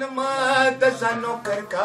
दा नौकर करका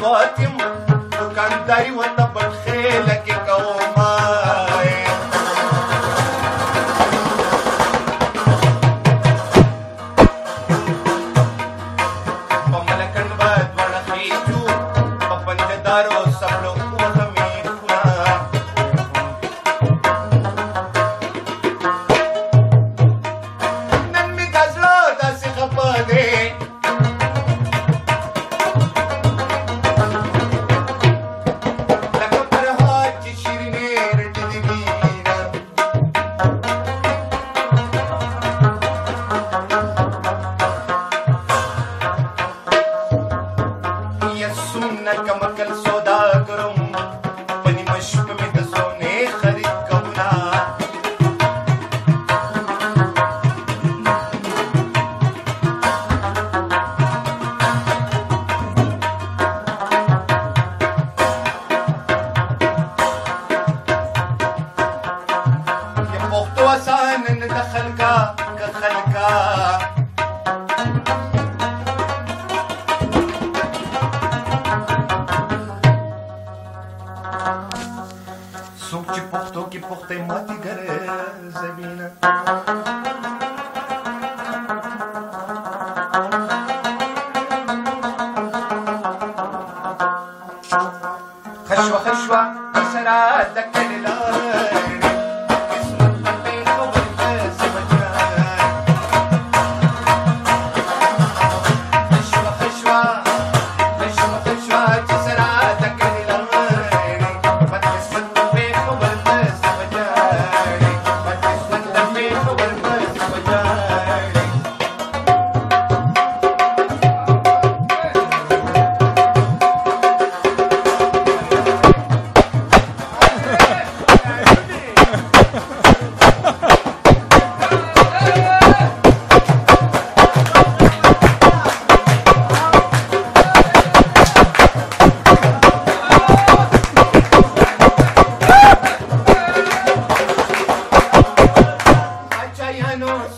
Fatima, Candari, what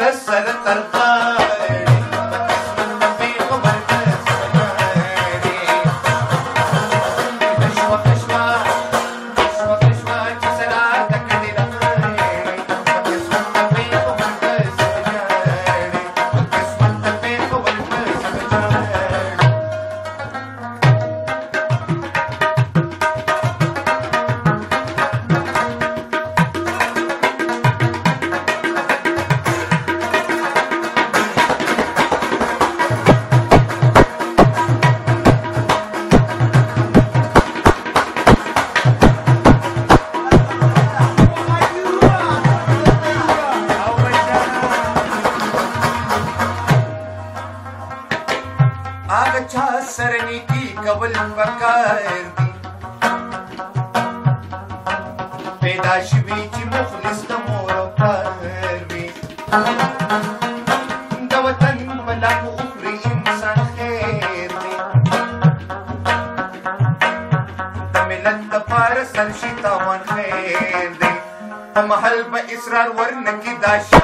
परस्पर कर्ता کول پکار دي پیدا شوي چې مخلص د مور او پلار وي د وطن ملک اخري انسان خیر دی د ملت دپاره سر شي تاوان خیر دی د محل په اصرار ورنکي دا شي